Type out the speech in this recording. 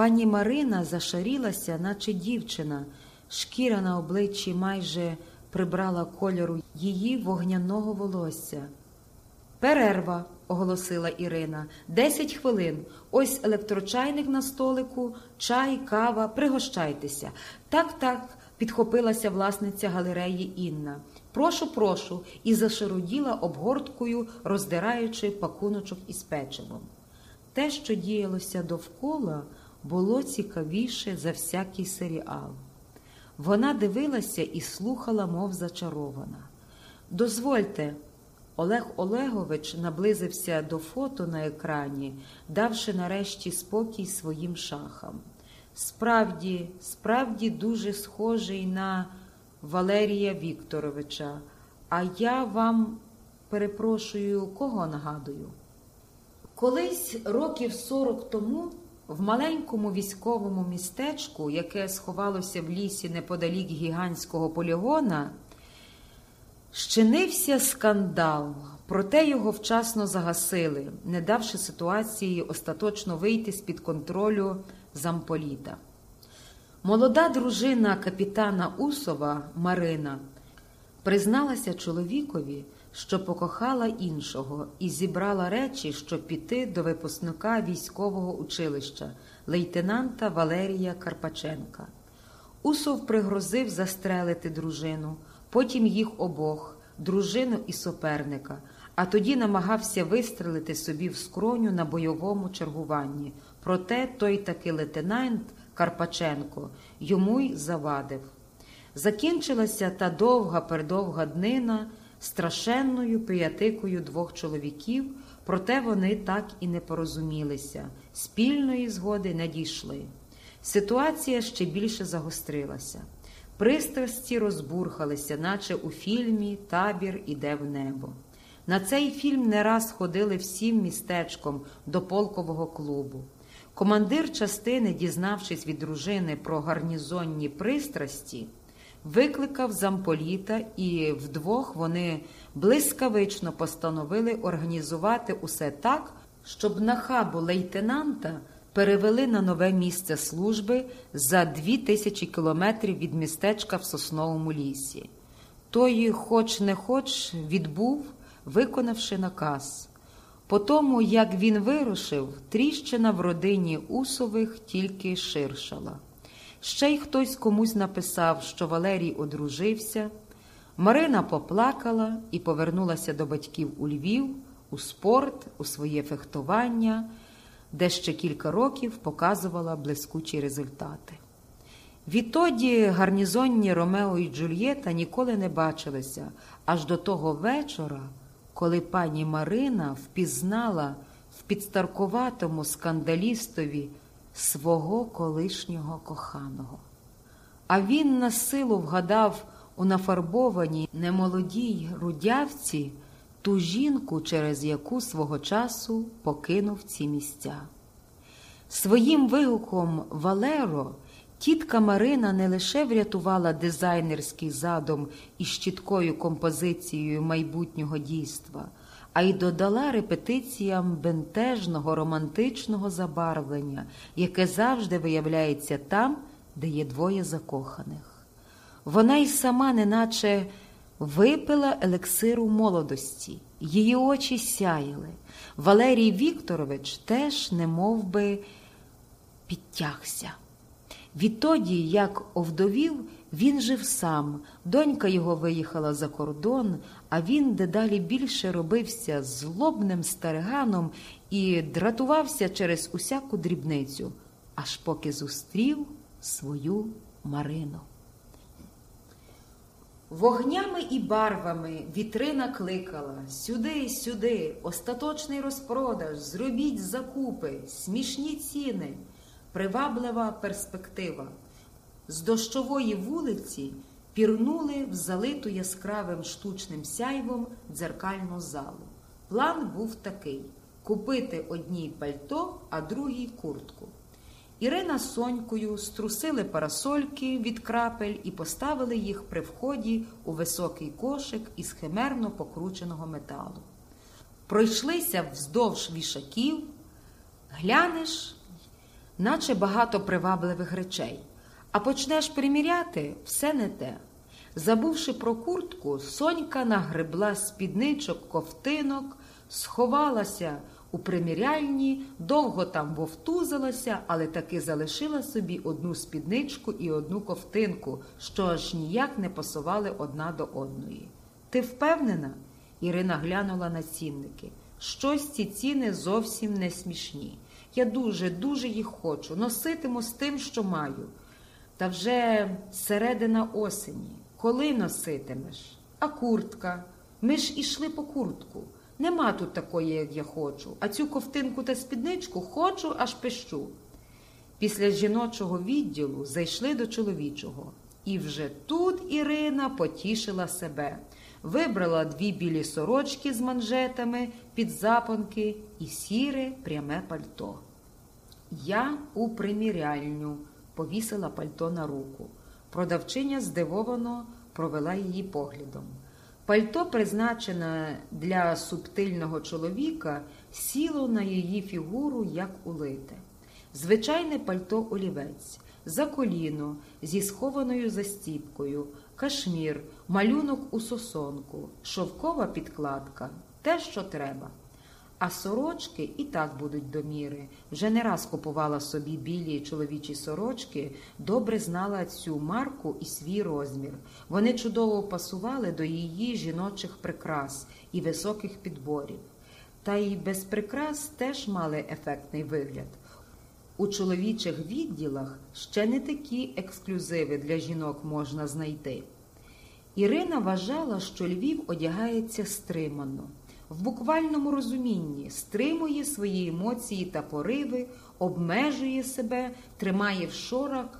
Пані Марина зашарілася, наче дівчина, шкіра на обличчі майже прибрала кольору її вогняного волосся. Перерва, оголосила Ірина. Десять хвилин. Ось електрочайник на столику, чай, кава, пригощайтеся. Так, так, підхопилася власниця галереї Інна. Прошу, прошу, і зашаруділа обгорткою, роздираючи пакуночок із печивом. Те, що діялося довкола, було цікавіше за всякий серіал. Вона дивилася і слухала, мов зачарована. Дозвольте, Олег Олегович наблизився до фото на екрані, давши нарешті спокій своїм шахам. Справді, справді дуже схожий на Валерія Вікторовича. А я вам перепрошую, кого нагадую? Колись років сорок тому в маленькому військовому містечку, яке сховалося в лісі неподалік гігантського полігона, щинився скандал, проте його вчасно загасили, не давши ситуації остаточно вийти з під контролю замполіта. Молода дружина капітана Усова Марина призналася чоловікові, що покохала іншого, і зібрала речі, щоб піти до випускника військового училища, лейтенанта Валерія Карпаченка. Усов пригрозив застрелити дружину, потім їх обох, дружину і суперника, а тоді намагався вистрелити собі в скроню на бойовому чергуванні. Проте той таки лейтенант Карпаченко йому й завадив. Закінчилася та довга передовга днина страшенною пиятикою двох чоловіків, проте вони так і не порозумілися, спільної згоди не дійшли. Ситуація ще більше загострилася. Пристрасті розбурхалися, наче у фільмі Табір іде в небо. На цей фільм не раз ходили всім містечком до полкового клубу. Командир частини, дізнавшись від дружини про гарнізонні пристрасті, викликав замполіта, і вдвох вони блискавично постановили організувати усе так, щоб на хабу лейтенанта перевели на нове місце служби за дві тисячі кілометрів від містечка в сосновому лісі. Той, хоч не хоч, відбув, виконавши наказ. По тому, як він вирушив, тріщина в родині Усових тільки ширшала. Ще й хтось комусь написав, що Валерій одружився. Марина поплакала і повернулася до батьків у Львів, у спорт, у своє фехтування, де ще кілька років показувала блискучі результати. Відтоді гарнізонні Ромео і Джульєта ніколи не бачилися аж до того вечора, коли пані Марина впізнала в підстаркуватому скандалістові свого колишнього коханого. А він на силу вгадав у нафарбованій немолодій рудявці ту жінку, через яку свого часу покинув ці місця. Своїм вигуком Валеро тітка Марина не лише врятувала дизайнерський задум із чіткою композицією майбутнього дійства, а й додала репетиціям бентежного романтичного забарвлення, яке завжди виявляється там, де є двоє закоханих. Вона й сама, неначе випила елексиру молодості, її очі сяяли. Валерій Вікторович теж не би, підтягся. Відтоді, як овдовів, він жив сам, донька його виїхала за кордон, а він дедалі більше робився злобним стариганом і дратувався через усяку дрібницю, аж поки зустрів свою Марину. Вогнями і барвами вітрина кликала. Сюди, сюди, остаточний розпродаж, зробіть закупи, смішні ціни, приваблива перспектива. З дощової вулиці пірнули в залиту яскравим штучним сяйвом дзеркальну залу. План був такий: купити одній пальто, а другій куртку. Ірина з Сонькою струсили парасольки від крапель і поставили їх при вході у високий кошик із химерно покрученого металу. Пройшлися вздовж вішаків, глянеш, наче багато привабливих речей. А почнеш приміряти все не те. Забувши про куртку, Сонька нагребла спідничок, ковтинок, сховалася у приміряльні, довго там вовтузилася, але таки залишила собі одну спідничку і одну ковтинку, що аж ніяк не пасували одна до одної. Ти впевнена? Ірина глянула на цінники. Щось ці ціни зовсім не смішні. Я дуже, дуже їх хочу, носитиму з тим, що маю. Та вже середина осені. Коли носитимеш? А куртка? Ми ж ішли по куртку. Нема тут такої, як я хочу, а цю ковтинку та спідничку хочу, аж пищу. Після жіночого відділу зайшли до чоловічого. І вже тут Ірина потішила себе. Вибрала дві білі сорочки з манжетами під запонки і сіре пряме пальто. Я у приміряльню повісила пальто на руку. Продавчиня здивовано провела її поглядом. Пальто, призначене для субтильного чоловіка, сіло на її фігуру, як улите. Звичайне пальто олівець, за коліно, зі схованою застіпкою, кашмір, малюнок у сосонку, шовкова підкладка те, що треба. А сорочки і так будуть до міри. Вже не раз купувала собі білі чоловічі сорочки, добре знала цю марку і свій розмір. Вони чудово пасували до її жіночих прикрас і високих підборів. Та й без прикрас теж мали ефектний вигляд. У чоловічих відділах ще не такі ексклюзиви для жінок можна знайти. Ірина вважала, що Львів одягається стримано, в буквальному розумінні стримує свої емоції та пориви, обмежує себе, тримає в шорах